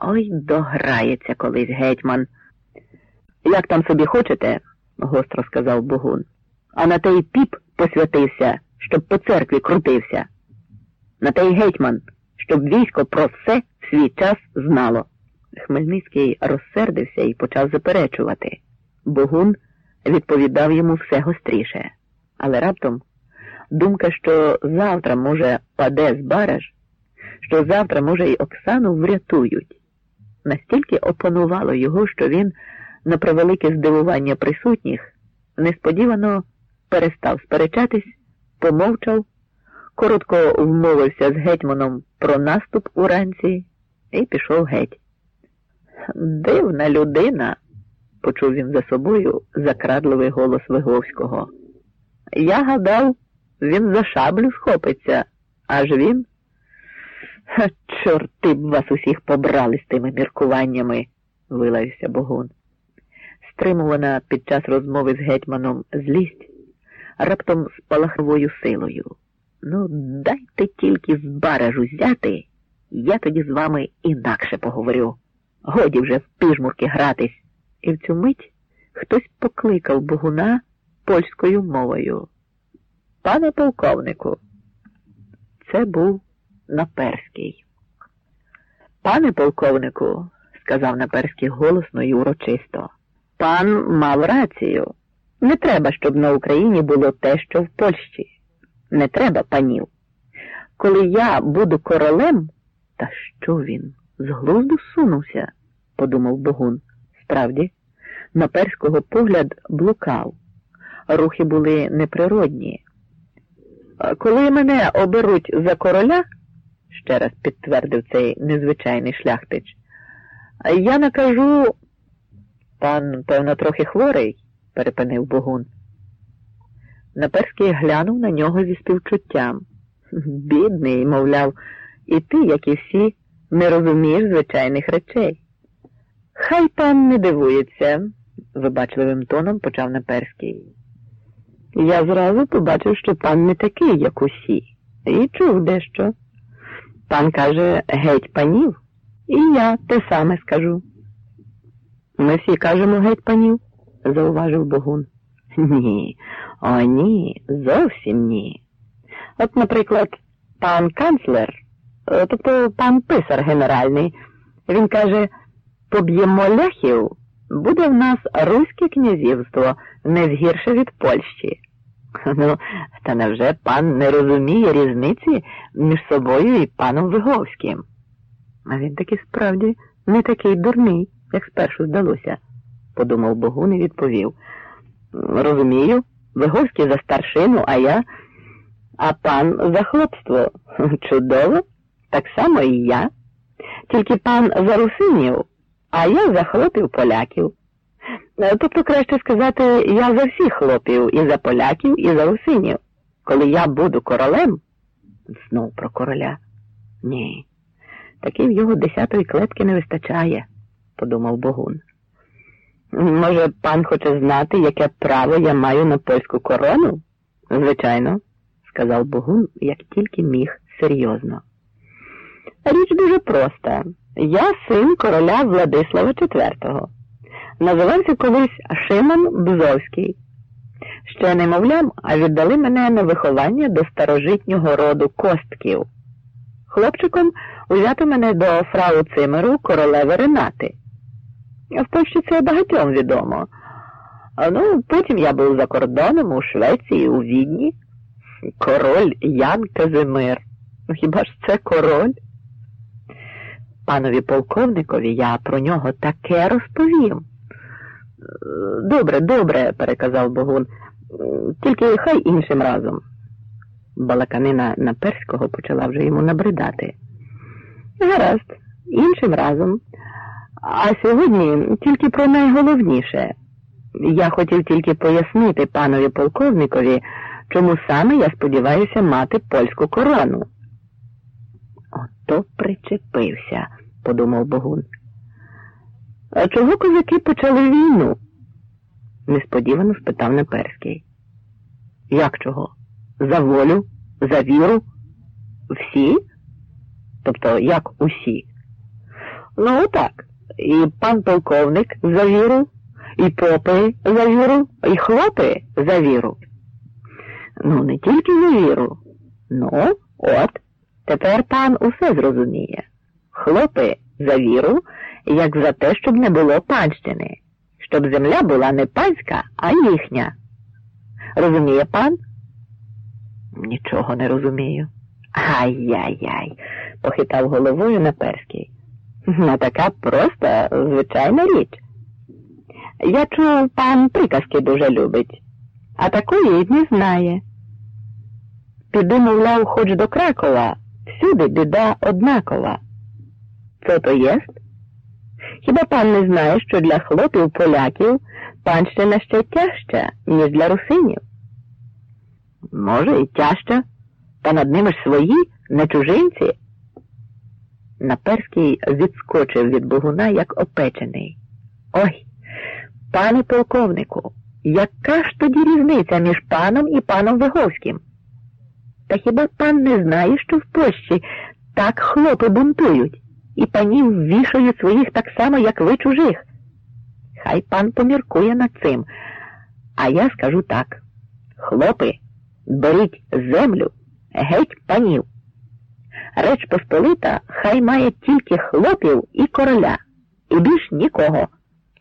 Ой, дограється колись гетьман. Як там собі хочете, гостро сказав Богун, а на той піп посвятився, щоб по церкві крутився. На той гетьман, щоб військо про все в свій час знало. Хмельницький розсердився і почав заперечувати. Богун відповідав йому все гостріше, але раптом думка, що завтра, може, паде з бараж, що завтра, може, й Оксану врятують, настільки опанувало його, що він, на превелике здивування присутніх, несподівано перестав сперечатись, помовчав, коротко вмовився з гетьманом про наступ уранці і пішов геть. Дивна людина, почув він за собою закрадливий голос Виговського. Я гадав, він за шаблю схопиться, аж він. Чорти б вас усіх побрали з тими міркуваннями, вилавився Богун. Стримувана під час розмови з гетьманом злість, раптом спалаховою силою. Ну, дайте тільки з баражу зяти, я тоді з вами інакше поговорю. Годі вже в піжмурки гратись. І в цю мить хтось покликав Богуна польською мовою. Пане полковнику, це був Наперський. Пане полковнику, сказав Наперський голосно і урочисто, пан мав рацію. Не треба, щоб на Україні було те, що в Польщі. Не треба панів. Коли я буду королем, та що він? З глузду сунувся, подумав Богун. Справді, наперського погляд блукав. Рухи були неприродні. Коли мене оберуть за короля, ще раз підтвердив цей незвичайний шляхтич, я накажу. Пан, певно, трохи хворий, перепинив Богун. Наперський глянув на нього зі співчуттям. Бідний, мовляв, і ти, як і всі, не розумієш звичайних речей. Хай пан не дивується, вибачливим тоном почав Наперський. Я зразу побачив, що пан не такий, як усі, і чув дещо. Пан каже геть панів, і я те саме скажу. Ми всі кажемо геть панів, зауважив Богун. Ні, о, ні, зовсім ні. От, наприклад, пан канцлер, тобто пан писар генеральний, він каже, поб'ємо ляхів, буде в нас Руське князівство не згірше від Польщі. Ну, та невже пан не розуміє різниці між собою і паном Виговським? А він таки справді не такий дурний, як спершу здалося, подумав Богун і відповів. Розумію, Виговський за старшину, а я, а пан за хлопство. Чудово, так само і я. Тільки пан за русинів, а я за хлопів поляків. Тобто, краще сказати, я за всіх хлопів, і за поляків, і за русинів. Коли я буду королем, знов про короля. Ні, таки в його десятої клетки не вистачає, подумав Богун. Може, пан хоче знати, яке право я маю на польську корону? Звичайно, сказав Богун, як тільки міг серйозно. Річ дуже проста. Я син короля Владислава IV. Називався колись Шимон Бзовський. Ще немовлям, а віддали мене на виховання до старожитнього роду костків. Хлопчиком узяти мене до фрау Цимеру королеви Ренати. В Польщі це багатьом відомо. Ну, потім я був за кордоном у Швеції, у Відні. Король Ян Казимир. Ну хіба ж це король? Панові полковникові я про нього таке розповім. Добре, добре, переказав Богун, тільки хай іншим разом. Балаканина Наперського почала вже йому набридати. Гаразд, іншим разом. А сьогодні тільки про найголовніше. Я хотів тільки пояснити панові полковникові, чому саме я сподіваюся мати польську корону. Ото причепився, подумав Богун. А чого козаки почали війну? несподівано спитав Неперський. Як чого? За волю? За віру? Всі? Тобто як усі? Ну, так. І пан полковник за віру, і попи за віру, і хлопи за віру. Ну, не тільки за віру. Ну, от, тепер пан усе зрозуміє. Хлопи за віру, як за те, щоб не було панщини, щоб земля була не панська, а їхня. Розуміє пан? Нічого не розумію. Ай-яй-яй, похитав головою Наперський. Ну, така просто звичайна річ. Я чув, пан приказки дуже любить, а такої й не знає. Піду, мовляв, хоч до Кракова, всюди біда однакова. Це то єст? Хіба пан не знає, що для хлопів поляків панщина ще тяжча, ніж для русинів? Може, і тяжча, та над ними ж свої, не чужинці. Наперський відскочив від богуна, як опечений. Ой, пане полковнику, яка ж тоді різниця між паном і паном Виговським? Та хіба пан не знає, що в Польщі так хлопи бунтують, і панів вішають своїх так само, як ви чужих? Хай пан поміркує над цим. А я скажу так хлопи, беріть землю, геть панів. Реч Посполита хай має тільки хлопів і короля, і більш нікого.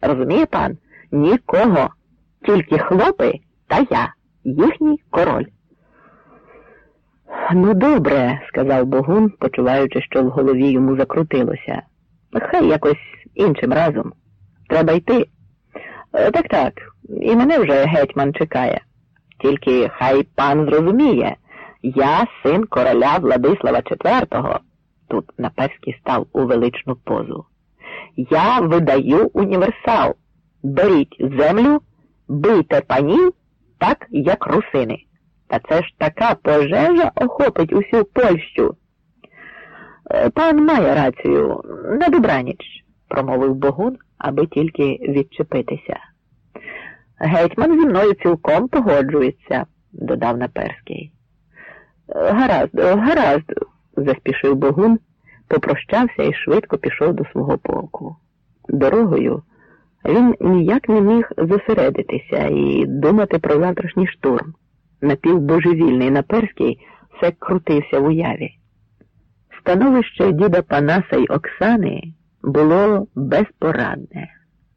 Розуміє пан? Нікого. Тільки хлопи та я, їхній король. Ну, добре, сказав Богун, почуваючи, що в голові йому закрутилося. Хай якось іншим разом. Треба йти. Е, так так, і мене вже гетьман чекає. Тільки хай пан зрозуміє. Я син короля Владислава IV. Тут Наперський став у величну позу. Я видаю універсал. Беріть землю, бийте панів, так, як русини. Та це ж така пожежа охопить усю Польщу. Е, пан має рацію, на добраніч, промовив Богун, аби тільки відчепитися. Гетьман зі мною цілком погоджується, додав Наперський. Гаразд, гаразд, заспішив Богун, попрощався і швидко пішов до свого полку. Дорогою він ніяк не міг зосередитися і думати про завтрашній штурм. Напівбожевільний наперський все крутився в уяві. Становище діда Панаса й Оксани було безпорадне,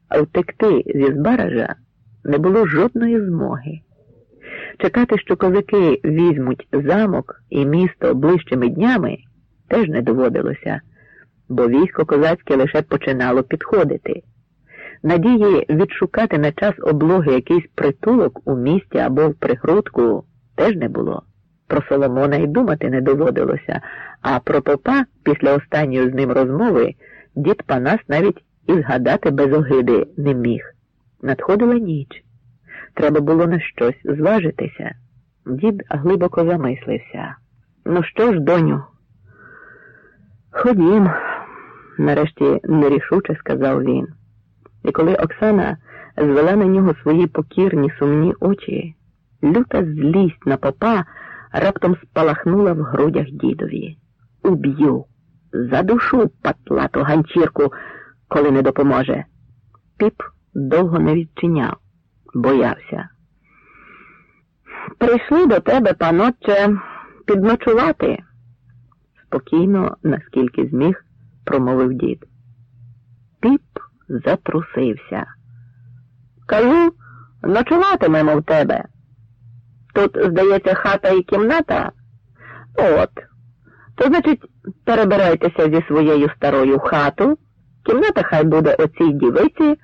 а втекти зі Збаража не було жодної змоги. Чекати, що козаки візьмуть замок і місто ближчими днями, теж не доводилося, бо військо козацьке лише починало підходити. Надії відшукати на час облоги якийсь притулок у місті або в пригрудку теж не було. Про Соломона й думати не доводилося, а про попа після останньої з ним розмови дід Панас навіть і згадати без огиди не міг. Надходила ніч. Треба було на щось зважитися. Дід глибоко замислився. Ну що ж, доню? Ходім, нарешті нерішуче сказав він. І коли Оксана звела на нього свої покірні сумні очі, люта злість на попа раптом спалахнула в грудях дідові. Уб'ю, задушу патлату ганчірку, коли не допоможе. Піп довго не відчиняв боявся. Прийшли до тебе, панотче, підночувати, спокійно, наскільки зміг, промовив дід. Затрусився. Кажу, ночуватимемо в тебе. Тут, здається, хата і кімната. От. То, значить, перебирайтеся зі своєю старою хату. Кімната хай буде оцій дівиці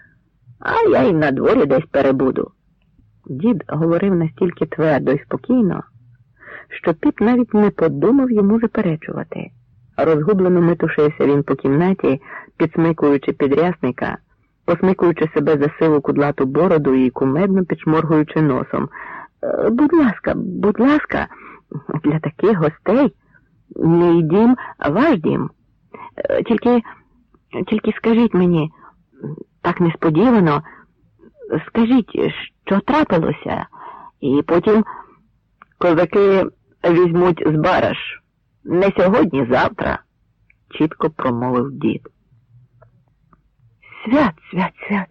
а я й на дворі десь перебуду. Дід говорив настільки твердо і спокійно, що піп навіть не подумав йому заперечувати. Розгублено метушився він по кімнаті, підсмикуючи підрясника, посмикуючи себе за силу кудлату бороду і кумедно підшморгуючи носом. «Е, будь ласка, будь ласка, для таких гостей мій дім, ваш дім. Е, тільки, тільки скажіть мені так несподівано. Скажіть, що трапилося, і потім козаки візьмуть з бараш. Не сьогодні, завтра, чітко промовив дід. свят, свят, свят.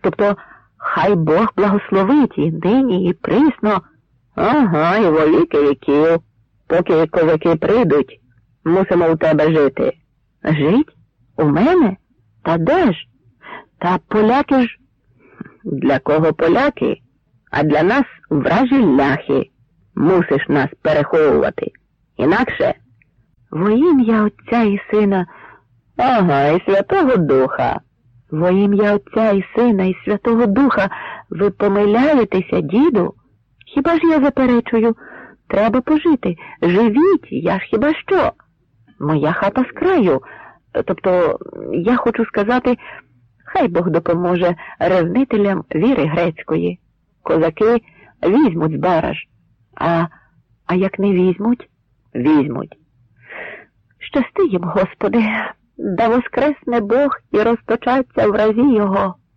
Тобто, хай Бог благословить і нині, і присно. Ага, і во віки віків. Поки козаки прийдуть, мусимо у тебе жити. Жить? У мене? Та де ж? Та поляки ж. Для кого поляки? А для нас вражі ляхи. Мусиш нас переховувати. Інакше во ім'я Отця і Сина, ага, і Святого Духа. Во ім'я Отця і Сина і Святого Духа ви помиляєтеся, діду? Хіба ж я заперечую? Треба пожити. Живіть, я ж хіба що? Моя хата з краю. Тобто, я хочу сказати, хай Бог допоможе ревнителям віри грецької. Козаки візьмуть з бараж. А, а як не візьмуть, візьмуть. Щасти їм, Господи, да воскресне Бог і розточаться в разі його.